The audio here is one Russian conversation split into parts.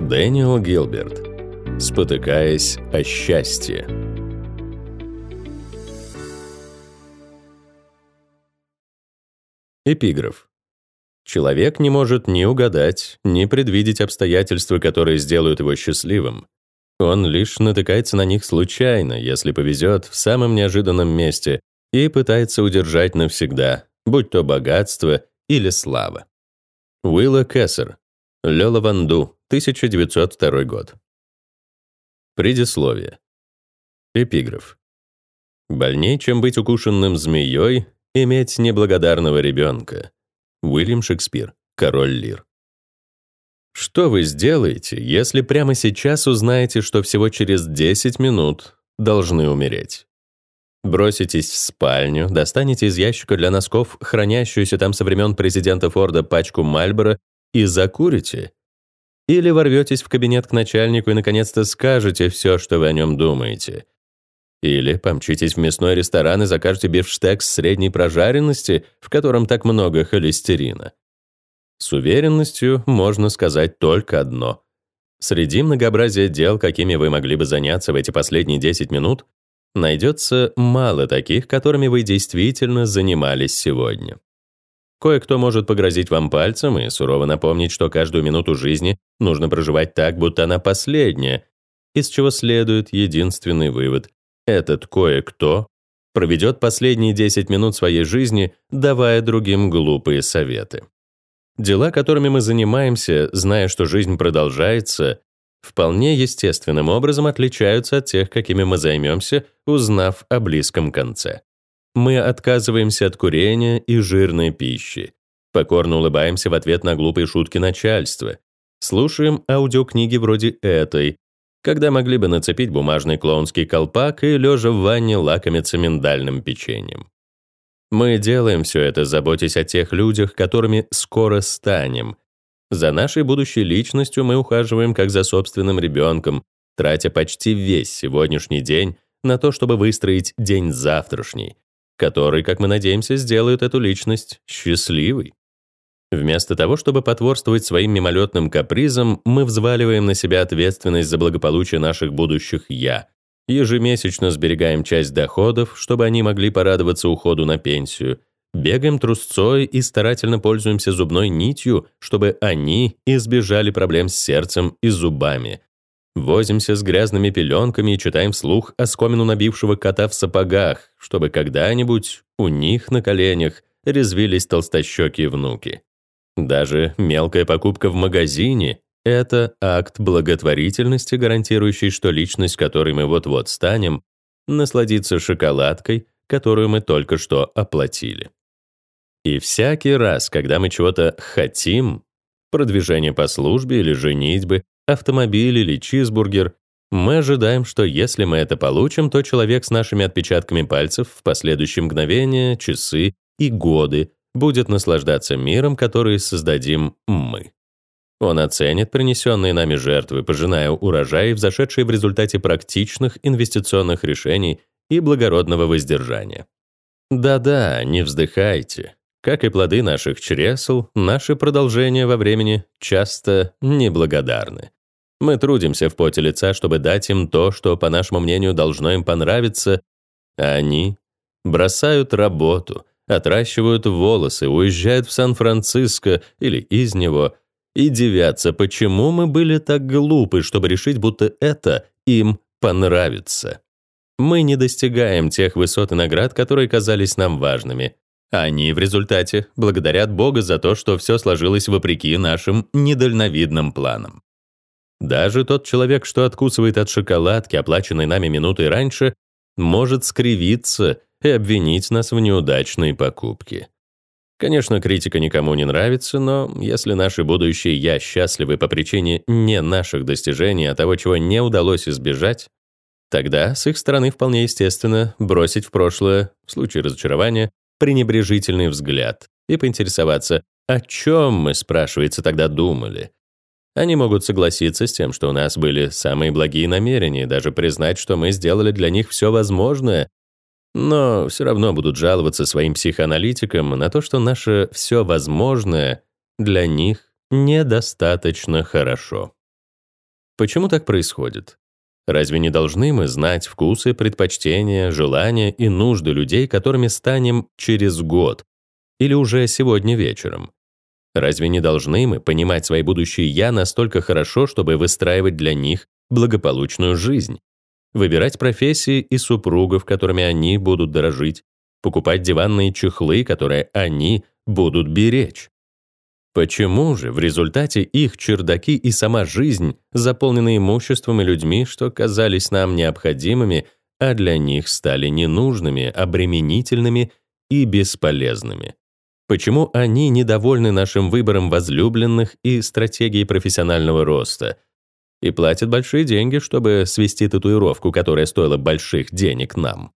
Дэниел Гилберт. Спотыкаясь о счастье. Эпиграф. Человек не может ни угадать, ни предвидеть обстоятельства, которые сделают его счастливым. Он лишь натыкается на них случайно, если повезет, в самом неожиданном месте, и пытается удержать навсегда, будь то богатство или слава. Уилла Кессер. Лёла Ванду, 1902 год. Предисловие. Эпиграф. Больней, чем быть укушенным змеей, иметь неблагодарного ребенка. Уильям Шекспир, Король Лир. Что вы сделаете, если прямо сейчас узнаете, что всего через 10 минут должны умереть? Броситесь в спальню, достанете из ящика для носков хранящуюся там со времен президента Форда пачку Мальборо и закурите? Или ворветесь в кабинет к начальнику и наконец-то скажете все, что вы о нем думаете? Или помчитесь в мясной ресторан и закажете бифштекс средней прожаренности, в котором так много холестерина? С уверенностью можно сказать только одно. Среди многообразия дел, какими вы могли бы заняться в эти последние 10 минут, найдется мало таких, которыми вы действительно занимались сегодня. Кое-кто может погрозить вам пальцем и сурово напомнить, что каждую минуту жизни нужно проживать так, будто она последняя, из чего следует единственный вывод. Этот кое-кто проведет последние 10 минут своей жизни, давая другим глупые советы. Дела, которыми мы занимаемся, зная, что жизнь продолжается, вполне естественным образом отличаются от тех, какими мы займемся, узнав о близком конце. Мы отказываемся от курения и жирной пищи, покорно улыбаемся в ответ на глупые шутки начальства, слушаем аудиокниги вроде этой, когда могли бы нацепить бумажный клоунский колпак и, лежа в ванне, лакомиться миндальным печеньем. Мы делаем все это, заботясь о тех людях, которыми скоро станем, за нашей будущей личностью мы ухаживаем как за собственным ребенком, тратя почти весь сегодняшний день на то, чтобы выстроить день завтрашний, который, как мы надеемся, сделает эту личность счастливой. Вместо того, чтобы потворствовать своим мимолетным капризам, мы взваливаем на себя ответственность за благополучие наших будущих «я», ежемесячно сберегаем часть доходов, чтобы они могли порадоваться уходу на пенсию – Бегаем трусцой и старательно пользуемся зубной нитью, чтобы они избежали проблем с сердцем и зубами. Возимся с грязными пеленками и читаем вслух оскомину набившего кота в сапогах, чтобы когда-нибудь у них на коленях резвились толстощекие внуки. Даже мелкая покупка в магазине — это акт благотворительности, гарантирующий, что личность, которой мы вот-вот станем, насладится шоколадкой, которую мы только что оплатили. И всякий раз, когда мы чего-то хотим, продвижение по службе или женитьбы, автомобиль или чизбургер, мы ожидаем, что если мы это получим, то человек с нашими отпечатками пальцев в последующие мгновения, часы и годы будет наслаждаться миром, который создадим мы. Он оценит принесенные нами жертвы, пожиная урожай, взошедшие в результате практичных инвестиционных решений и благородного воздержания. Да-да, не вздыхайте. Как и плоды наших чресл, наши продолжения во времени часто неблагодарны. Мы трудимся в поте лица, чтобы дать им то, что, по нашему мнению, должно им понравиться, а они бросают работу, отращивают волосы, уезжают в Сан-Франциско или из него и дивятся, почему мы были так глупы, чтобы решить, будто это им понравится. Мы не достигаем тех высот и наград, которые казались нам важными, они в результате благодарят Бога за то, что все сложилось вопреки нашим недальновидным планам. Даже тот человек, что откусывает от шоколадки, оплаченной нами минутой раньше, может скривиться и обвинить нас в неудачной покупке. Конечно, критика никому не нравится, но если наши будущие «я» счастливы по причине не наших достижений, а того, чего не удалось избежать, тогда с их стороны вполне естественно бросить в прошлое, в случае разочарования, пренебрежительный взгляд и поинтересоваться, о чем мы, спрашивается, тогда думали. Они могут согласиться с тем, что у нас были самые благие намерения, даже признать, что мы сделали для них все возможное, но все равно будут жаловаться своим психоаналитикам на то, что наше все возможное для них недостаточно хорошо. Почему так происходит? Разве не должны мы знать вкусы, предпочтения, желания и нужды людей, которыми станем через год или уже сегодня вечером? Разве не должны мы понимать свои будущие «я» настолько хорошо, чтобы выстраивать для них благополучную жизнь? Выбирать профессии и супругов, которыми они будут дорожить, покупать диванные чехлы, которые они будут беречь. Почему же в результате их чердаки и сама жизнь заполнены имуществом и людьми, что казались нам необходимыми, а для них стали ненужными, обременительными и бесполезными? Почему они недовольны нашим выбором возлюбленных и стратегией профессионального роста и платят большие деньги, чтобы свести татуировку, которая стоила больших денег нам?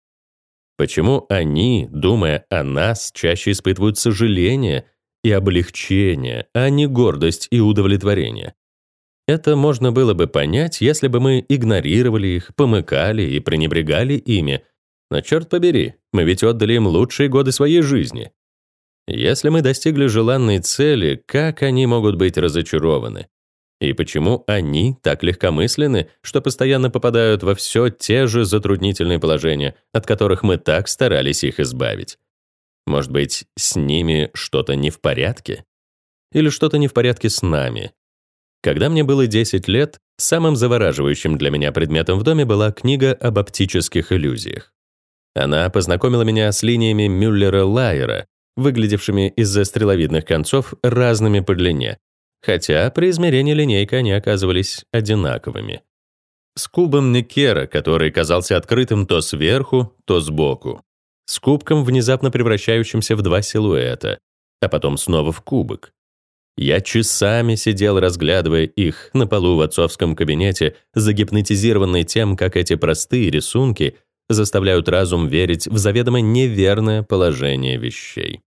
Почему они, думая о нас, чаще испытывают сожаление – и облегчение, а не гордость и удовлетворение. Это можно было бы понять, если бы мы игнорировали их, помыкали и пренебрегали ими. Но черт побери, мы ведь отдали им лучшие годы своей жизни. Если мы достигли желанной цели, как они могут быть разочарованы? И почему они так легкомысленны, что постоянно попадают во все те же затруднительные положения, от которых мы так старались их избавить? Может быть, с ними что-то не в порядке? Или что-то не в порядке с нами? Когда мне было 10 лет, самым завораживающим для меня предметом в доме была книга об оптических иллюзиях. Она познакомила меня с линиями Мюллера-Лайера, выглядевшими из-за стреловидных концов разными по длине, хотя при измерении линейки они оказывались одинаковыми. С кубом Некера, который казался открытым то сверху, то сбоку с кубком, внезапно превращающимся в два силуэта, а потом снова в кубок. Я часами сидел, разглядывая их на полу в отцовском кабинете, загипнотизированный тем, как эти простые рисунки заставляют разум верить в заведомо неверное положение вещей.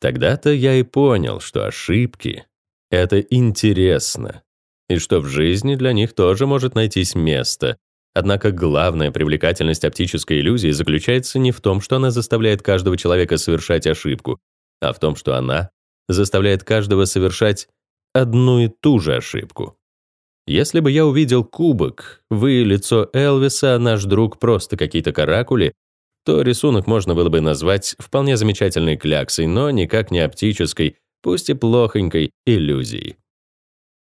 Тогда-то я и понял, что ошибки — это интересно, и что в жизни для них тоже может найтись место, Однако главная привлекательность оптической иллюзии заключается не в том, что она заставляет каждого человека совершать ошибку, а в том, что она заставляет каждого совершать одну и ту же ошибку. Если бы я увидел кубок, вы лицо Элвиса, наш друг просто какие-то каракули, то рисунок можно было бы назвать вполне замечательной кляксой, но никак не оптической, пусть и плохонькой, иллюзией.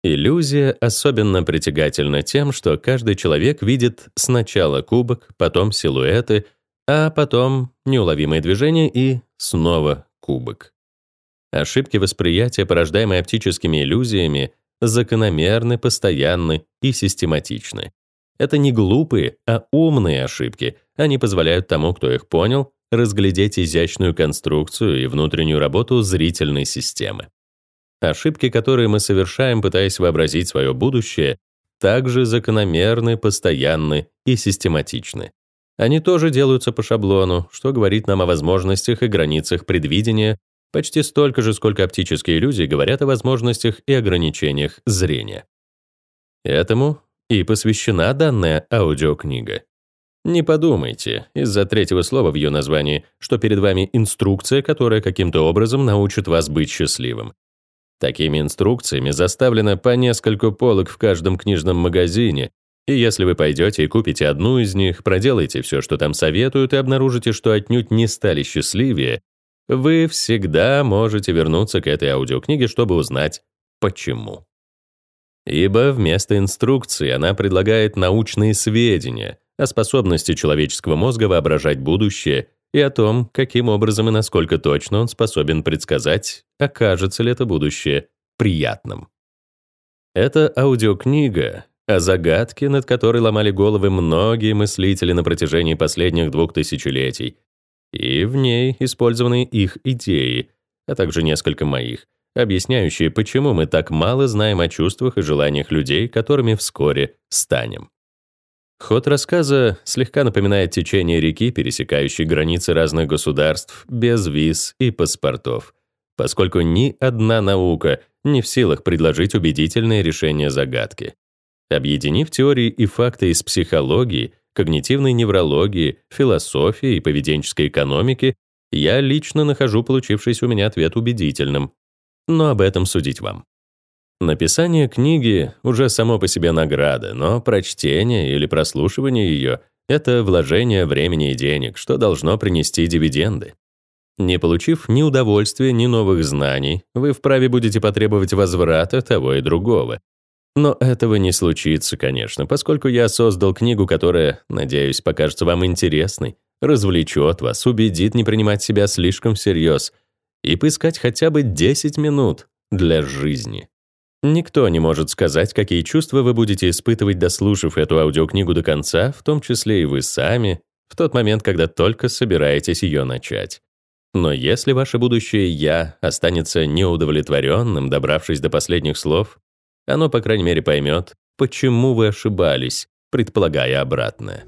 Иллюзия особенно притягательна тем, что каждый человек видит сначала кубок, потом силуэты, а потом неуловимые движения и снова кубок. Ошибки восприятия, порождаемые оптическими иллюзиями, закономерны, постоянны и систематичны. Это не глупые, а умные ошибки. Они позволяют тому, кто их понял, разглядеть изящную конструкцию и внутреннюю работу зрительной системы. Ошибки, которые мы совершаем, пытаясь вообразить свое будущее, также закономерны, постоянны и систематичны. Они тоже делаются по шаблону, что говорит нам о возможностях и границах предвидения почти столько же, сколько оптические иллюзии говорят о возможностях и ограничениях зрения. Этому и посвящена данная аудиокнига. Не подумайте, из-за третьего слова в ее названии, что перед вами инструкция, которая каким-то образом научит вас быть счастливым. Такими инструкциями заставлено по нескольку полок в каждом книжном магазине, и если вы пойдете и купите одну из них, проделаете все, что там советуют, и обнаружите, что отнюдь не стали счастливее, вы всегда можете вернуться к этой аудиокниге, чтобы узнать, почему. Ибо вместо инструкции она предлагает научные сведения о способности человеческого мозга воображать будущее и о том, каким образом и насколько точно он способен предсказать, окажется ли это будущее приятным. Это аудиокнига о загадке, над которой ломали головы многие мыслители на протяжении последних двух тысячелетий, и в ней использованы их идеи, а также несколько моих, объясняющие, почему мы так мало знаем о чувствах и желаниях людей, которыми вскоре станем. Ход рассказа слегка напоминает течение реки, пересекающей границы разных государств, без виз и паспортов, поскольку ни одна наука не в силах предложить убедительное решение загадки. Объединив теории и факты из психологии, когнитивной неврологии, философии и поведенческой экономики, я лично нахожу получившийся у меня ответ убедительным. Но об этом судить вам. Написание книги уже само по себе награда, но прочтение или прослушивание ее — это вложение времени и денег, что должно принести дивиденды. Не получив ни удовольствия, ни новых знаний, вы вправе будете потребовать возврата того и другого. Но этого не случится, конечно, поскольку я создал книгу, которая, надеюсь, покажется вам интересной, развлечет вас, убедит не принимать себя слишком всерьез и поискать хотя бы 10 минут для жизни. Никто не может сказать, какие чувства вы будете испытывать, дослушав эту аудиокнигу до конца, в том числе и вы сами, в тот момент, когда только собираетесь ее начать. Но если ваше будущее «я» останется неудовлетворенным, добравшись до последних слов, оно, по крайней мере, поймет, почему вы ошибались, предполагая обратное.